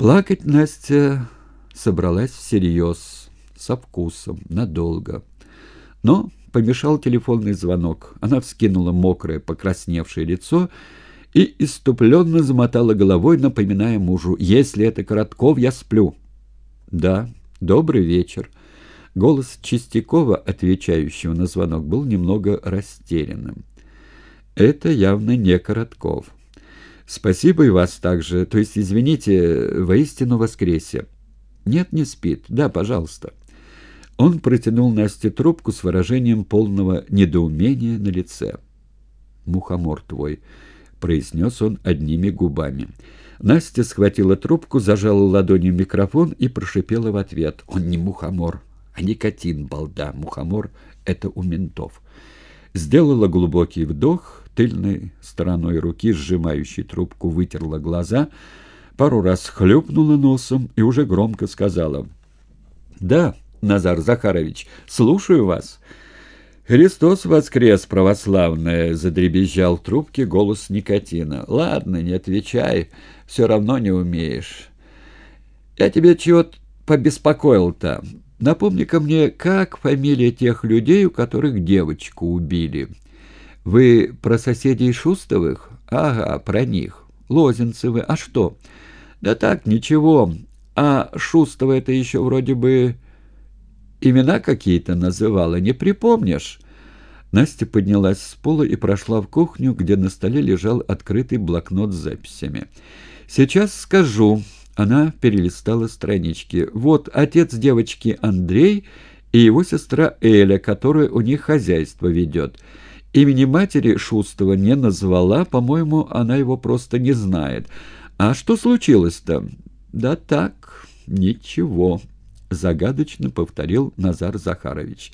Плакать Настя собралась всерьез, со вкусом, надолго. Но помешал телефонный звонок. Она вскинула мокрое, покрасневшее лицо и иступленно замотала головой, напоминая мужу, «Если это Коротков, я сплю». «Да, добрый вечер». Голос Чистякова, отвечающего на звонок, был немного растерянным. «Это явно не Коротков». Спасибо и вас также. То есть, извините, воистину воскресе. Нет, не спит. Да, пожалуйста. Он протянул Насте трубку с выражением полного недоумения на лице. «Мухомор твой», — произнес он одними губами. Настя схватила трубку, зажала ладонью микрофон и прошипела в ответ. «Он не мухомор, а никотин, балда. Мухомор — это у ментов». Сделала глубокий вдох, тыльной стороной руки, сжимающей трубку, вытерла глаза, пару раз хлюпнула носом и уже громко сказала. «Да, Назар Захарович, слушаю вас». «Христос воскрес, православная!» — задребезжал в трубке голос никотина. «Ладно, не отвечай, все равно не умеешь. Я тебе чего-то побеспокоил-то. Напомни-ка мне, как фамилия тех людей, у которых девочку убили?» Вы про соседей Шустовых? Ага, про них. Лозенцевы. А что? Да так, ничего. А Шустова это еще вроде бы имена какие-то называла, не припомнишь?» Настя поднялась с пола и прошла в кухню, где на столе лежал открытый блокнот с записями. «Сейчас скажу». Она перелистала странички. «Вот отец девочки Андрей и его сестра Эля, которая у них хозяйство ведет». Имени матери Шустова не назвала, по-моему, она его просто не знает. А что случилось-то? Да так, ничего, загадочно повторил Назар Захарович.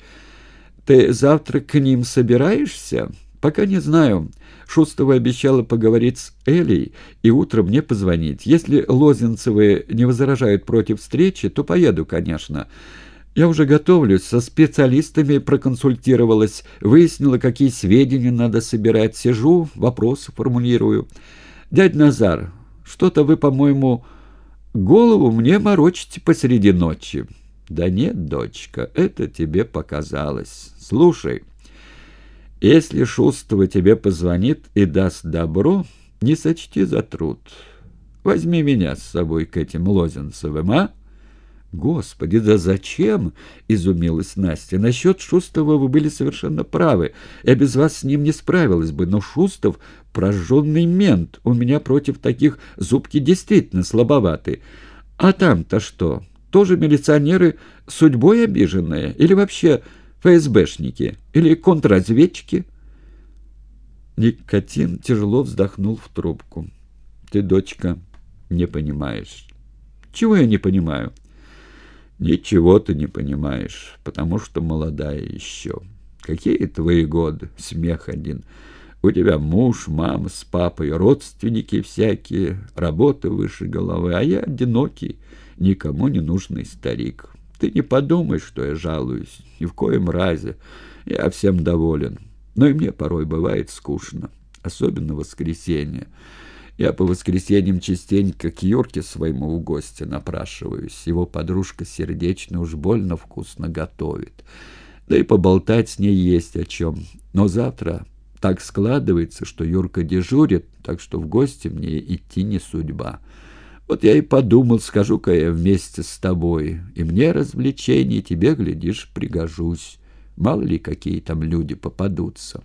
Ты завтра к ним собираешься? Пока не знаю. Шустова обещала поговорить с Элей и утром мне позвонить. Если Лозенцевы не возражают против встречи, то поеду, конечно. Я уже готовлюсь, со специалистами проконсультировалась, выяснила, какие сведения надо собирать. Сижу, вопросы формулирую. Дядь Назар, что-то вы, по-моему, голову мне морочите посреди ночи. Да нет, дочка, это тебе показалось. Слушай, если Шустова тебе позвонит и даст добро, не сочти за труд. Возьми меня с собой к этим Лозенцевым, а? «Господи, да зачем?» — изумилась Настя. «Насчет Шустова вы были совершенно правы. Я без вас с ним не справилась бы, но Шустов — прожженный мент. У меня против таких зубки действительно слабоваты. А там-то что? Тоже милиционеры судьбой обиженные? Или вообще ФСБшники? Или контрразведчики?» Никотин тяжело вздохнул в трубку. «Ты, дочка, не понимаешь». «Чего я не понимаю?» Ничего ты не понимаешь, потому что молодая еще. Какие твои годы? Смех один. У тебя муж, мама с папой, родственники всякие, работа выше головы, а я одинокий, никому не нужный старик. Ты не подумай, что я жалуюсь, ни в коем разе. Я всем доволен. Но и мне порой бывает скучно, особенно воскресенье. Я по воскресеньям частенько к Юрке своему у гостя напрашиваюсь. Его подружка сердечно уж больно вкусно готовит. Да и поболтать с ней есть о чем. Но завтра так складывается, что Юрка дежурит, так что в гости мне идти не судьба. Вот я и подумал, скажу-ка я вместе с тобой. И мне развлечений, тебе, глядишь, пригожусь. Мало ли, какие там люди попадутся.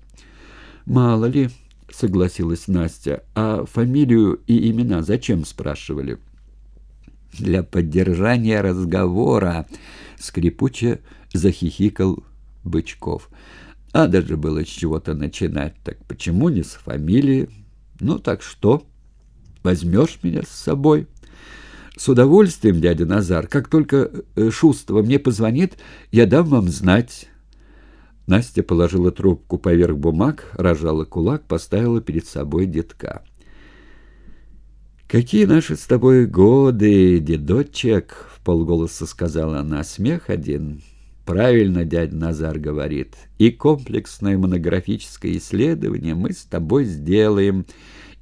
Мало ли... — согласилась Настя. «А фамилию и имена зачем спрашивали?» «Для поддержания разговора», — скрипуче захихикал Бычков. «А даже было с чего-то начинать. Так почему не с фамилии? Ну так что? Возьмешь меня с собой?» «С удовольствием, дядя Назар. Как только э, Шустова мне позвонит, я дам вам знать». Настя положила трубку поверх бумаг, рожала кулак, поставила перед собой детка. «Какие наши с тобой годы, дедочек!» — в полголоса сказала она. «Смех один. Правильно дядя Назар говорит. И комплексное монографическое исследование мы с тобой сделаем,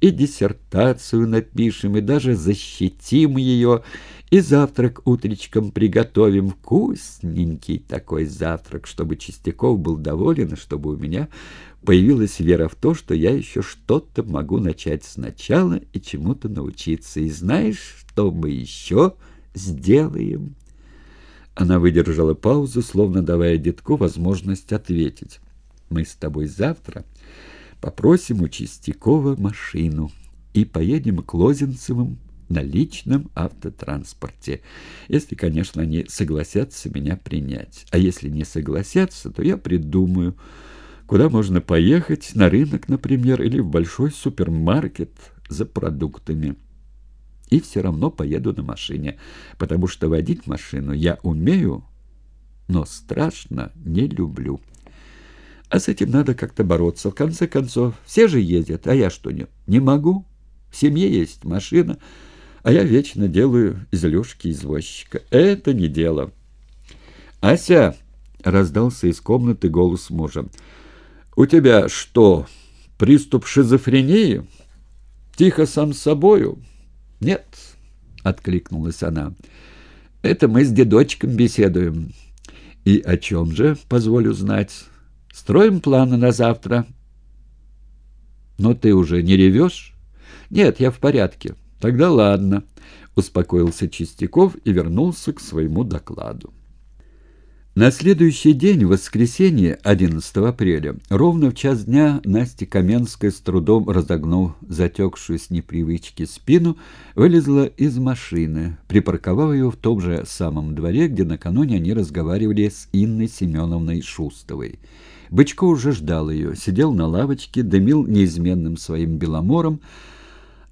и диссертацию напишем, и даже защитим ее, и завтрак утречком приготовим. Вкусненький такой завтрак, чтобы Чистяков был доволен, и чтобы у меня появилась вера в то, что я еще что-то могу начать сначала и чему-то научиться. И знаешь, что мы еще сделаем?» Она выдержала паузу, словно давая детку возможность ответить. «Мы с тобой завтра попросим у Чистякова машину и поедем к Лозенцевым на личном автотранспорте, если, конечно, они согласятся меня принять. А если не согласятся, то я придумаю, куда можно поехать, на рынок, например, или в большой супермаркет за продуктами» и все равно поеду на машине, потому что водить машину я умею, но страшно не люблю. А с этим надо как-то бороться. В конце концов, все же ездят, а я что, не, не могу? В семье есть машина, а я вечно делаю из Лешки извозчика. Это не дело. «Ася!» — раздался из комнаты голос мужа. «У тебя что, приступ шизофрении? Тихо сам с собою?» «Нет», — откликнулась она, — «это мы с дедочком беседуем». «И о чем же, позволю знать? Строим планы на завтра?» «Но ты уже не ревешь?» «Нет, я в порядке». «Тогда ладно», — успокоился Чистяков и вернулся к своему докладу. На следующий день, в воскресенье, 11 апреля, ровно в час дня Настя Каменская, с трудом разогнув затекшую с непривычки спину, вылезла из машины, припарковав ее в том же самом дворе, где накануне они разговаривали с Инной Семеновной Шустовой. Бычко уже ждал ее, сидел на лавочке, дымил неизменным своим беломором,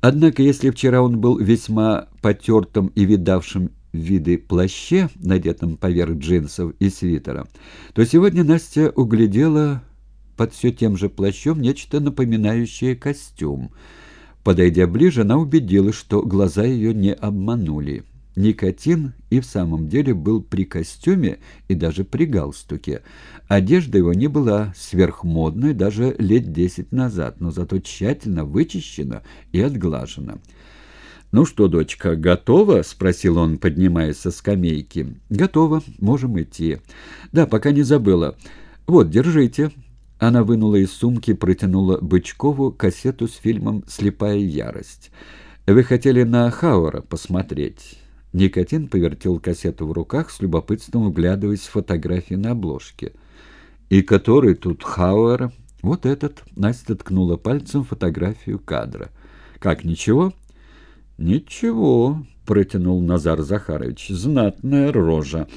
Однако, если вчера он был весьма потертым и видавшим виды плаще, надетом поверх джинсов и свитера, то сегодня Настя углядела под все тем же плащом нечто напоминающее костюм. Подойдя ближе, она убедилась, что глаза ее не обманули. Никотин и в самом деле был при костюме и даже при галстуке. Одежда его не была сверхмодной даже лет десять назад, но зато тщательно вычищена и отглажена. «Ну что, дочка, готова?» — спросил он, поднимаясь со скамейки. «Готова. Можем идти. Да, пока не забыла. Вот, держите». Она вынула из сумки, протянула Бычкову кассету с фильмом «Слепая ярость». «Вы хотели на Хауэра посмотреть?» Никотин повертел кассету в руках, с любопытством вглядываясь в фотографии на обложке. «И который тут Хауэр?» «Вот этот». Настя ткнула пальцем фотографию кадра. «Как, ничего?» «Ничего», — протянул Назар Захарович, — «знатная рожа.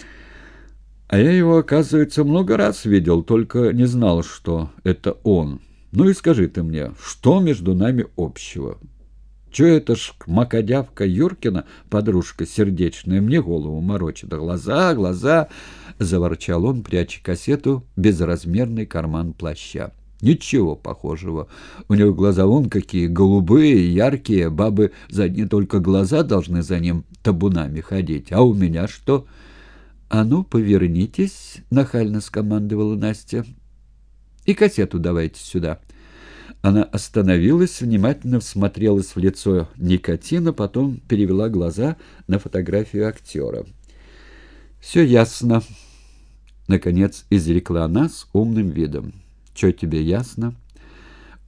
А я его, оказывается, много раз видел, только не знал, что это он. Ну и скажи ты мне, что между нами общего?» Че это ж макодявка Юркина, подружка сердечная, мне голову морочит. Глаза, глаза, — заворчал он, пряча кассету в безразмерный карман плаща. Ничего похожего. У него глаза вон какие, голубые, яркие, бабы за одни только глаза должны за ним табунами ходить. А у меня что? — А ну, повернитесь, — нахально скомандовала Настя. — И кассету давайте сюда. Она остановилась, внимательно всмотрелась в лицо никотина, потом перевела глаза на фотографию актера. «Все ясно», — наконец изрекла она с умным видом. Что тебе ясно?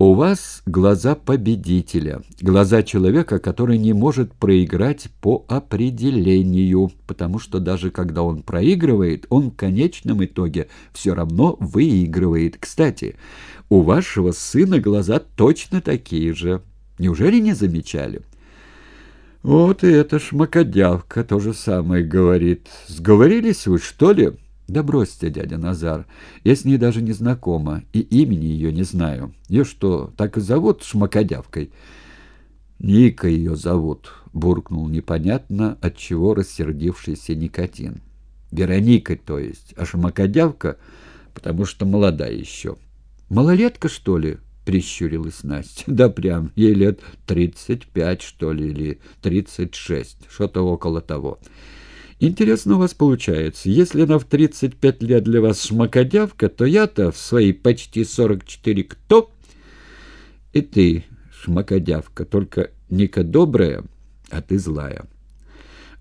У вас глаза победителя, глаза человека, который не может проиграть по определению, потому что даже когда он проигрывает, он в конечном итоге все равно выигрывает. Кстати, у вашего сына глаза точно такие же. Неужели не замечали? Вот и эта шмакодявка то же самое говорит. Сговорились вы, что ли?» «Да бросьте, дядя Назар, я с ней даже не знакома, и имени ее не знаю. Ее что, так и зовут Шмакодявкой?» «Ника ее зовут», — буркнул непонятно, от чего рассердившийся никотин. «Вероника, то есть, а Шмакодявка, потому что молода еще». «Малолетка, что ли?» — прищурилась Настя. «Да прям, ей лет тридцать пять, что ли, или тридцать шесть, что-то около того». Интересно у вас получается. Если она в 35 лет для вас шмакодявка, то я-то в свои почти 44 кто? И ты, шмакодявка, только Ника добрая, а ты злая».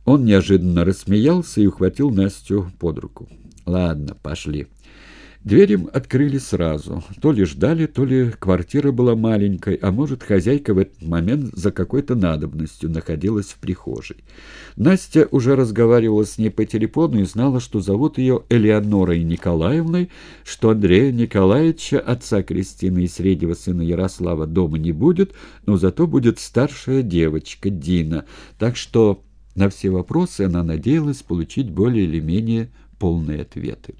Он неожиданно рассмеялся и ухватил Настю под руку. «Ладно, пошли». Дверь им открыли сразу. То ли ждали, то ли квартира была маленькой, а может, хозяйка в этот момент за какой-то надобностью находилась в прихожей. Настя уже разговаривала с ней по телефону и знала, что зовут ее Элеонорой Николаевной, что Андрея Николаевича, отца Кристины и среднего сына Ярослава, дома не будет, но зато будет старшая девочка Дина. Так что на все вопросы она надеялась получить более или менее полные ответы.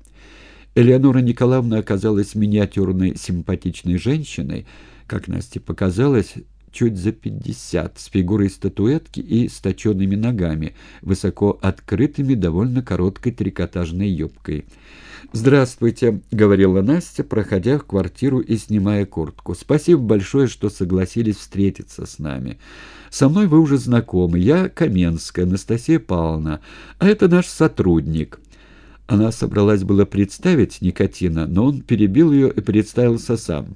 Элеонора Николаевна оказалась миниатюрной симпатичной женщиной, как Насте показалось, чуть за пятьдесят, с фигурой статуэтки и с точенными ногами, высоко открытыми, довольно короткой трикотажной юбкой. «Здравствуйте», — говорила Настя, проходя в квартиру и снимая куртку. «Спасибо большое, что согласились встретиться с нами. Со мной вы уже знакомы. Я Каменская, Анастасия Павловна, а это наш сотрудник». Она собралась было представить Никотина, но он перебил ее и представился сам.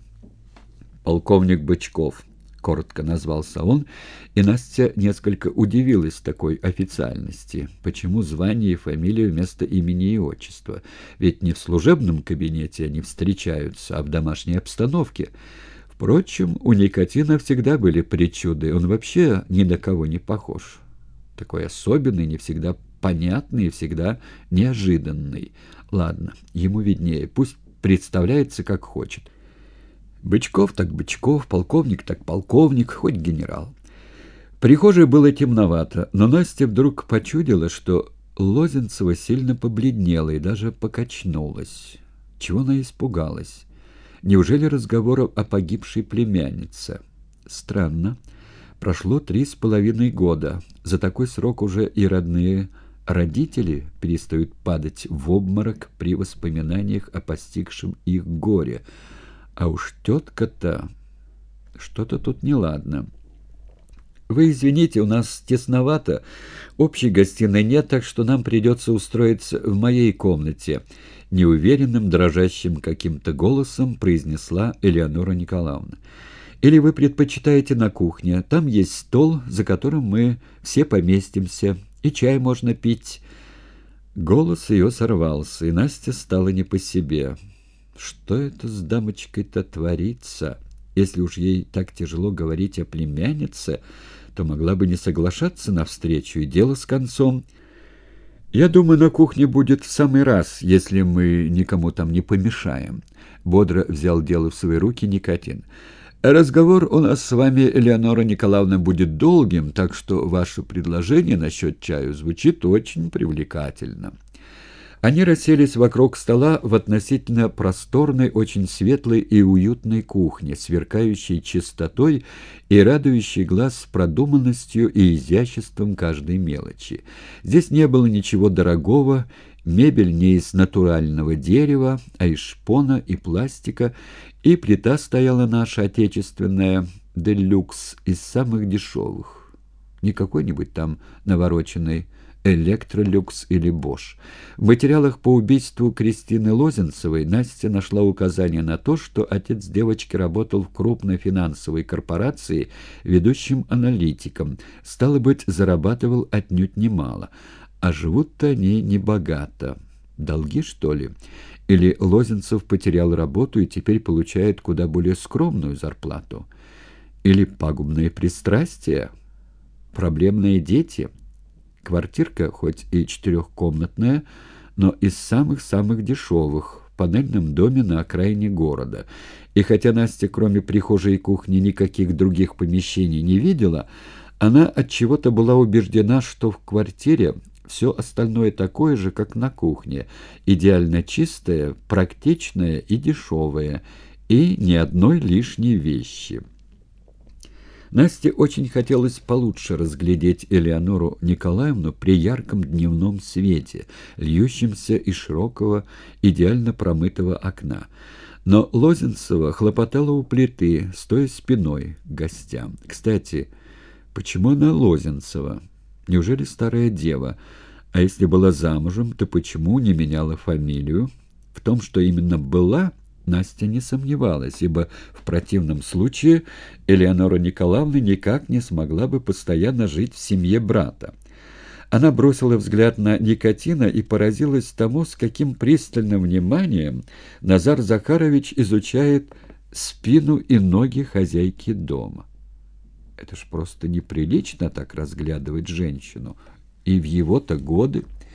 «Полковник Бычков», — коротко назвался он, и Настя несколько удивилась такой официальности. Почему звание и фамилия вместо имени и отчества? Ведь не в служебном кабинете они встречаются, а в домашней обстановке. Впрочем, у Никотина всегда были причуды, он вообще ни на кого не похож. Такой особенный, не всегда понятный и всегда неожиданный. Ладно, ему виднее, пусть представляется как хочет. Бычков так Бычков, полковник так полковник, хоть генерал. В прихожей было темновато, но Настя вдруг почудила, что Лозенцева сильно побледнела и даже покачнулась. Чего она испугалась? Неужели разговор о погибшей племяннице? Странно. Прошло три с половиной года. За такой срок уже и родные Родители перестают падать в обморок при воспоминаниях о постигшем их горе. А уж тетка-то... Что-то тут неладно. «Вы извините, у нас тесновато. Общей гостиной нет, так что нам придется устроиться в моей комнате», — неуверенным, дрожащим каким-то голосом произнесла Элеонора Николаевна. «Или вы предпочитаете на кухне? Там есть стол, за которым мы все поместимся и чай можно пить». Голос ее сорвался, и Настя стала не по себе. «Что это с дамочкой-то творится? Если уж ей так тяжело говорить о племяннице, то могла бы не соглашаться на встречу, и дело с концом». «Я думаю, на кухне будет в самый раз, если мы никому там не помешаем», — бодро взял дело в свои руки Никотин. Разговор у нас с вами, Элеонора Николаевна, будет долгим, так что ваше предложение насчет чаю звучит очень привлекательно». Они расселись вокруг стола в относительно просторной, очень светлой и уютной кухне, сверкающей чистотой и радующей глаз продуманностью и изяществом каждой мелочи. Здесь не было ничего дорогого, мебель не из натурального дерева, а из шпона и пластика, и плита стояла наша отечественная «Делюкс» из самых дешевых. Не какой-нибудь там навороченный «Электролюкс» или «Бош». В материалах по убийству Кристины Лозенцевой Настя нашла указание на то, что отец девочки работал в крупной финансовой корпорации ведущим аналитиком, стало быть, зарабатывал отнюдь немало, а живут-то они небогато. Долги, что ли? Или Лозенцев потерял работу и теперь получает куда более скромную зарплату? Или пагубные пристрастия? Проблемные дети? Квартирка, хоть и четырехкомнатная, но из самых-самых дешевых, в панельном доме на окраине города. И хотя Настя, кроме прихожей и кухни, никаких других помещений не видела, она от чего то была убеждена, что в квартире все остальное такое же, как на кухне, идеально чистое, практичное и дешевое, и ни одной лишней вещи. Насте очень хотелось получше разглядеть Элеонору Николаевну при ярком дневном свете, льющемся из широкого, идеально промытого окна. Но Лозенцева хлопотала у плиты, стоя спиной к гостям. Кстати, почему она Лозенцева? Неужели старая дева? А если была замужем, то почему не меняла фамилию? В том, что именно была, Настя не сомневалась, ибо в противном случае Элеонора Николаевна никак не смогла бы постоянно жить в семье брата. Она бросила взгляд на никотина и поразилась тому, с каким пристальным вниманием Назар Захарович изучает спину и ноги хозяйки дома. Это ж просто неприлично так разглядывать женщину. И в его-то годы...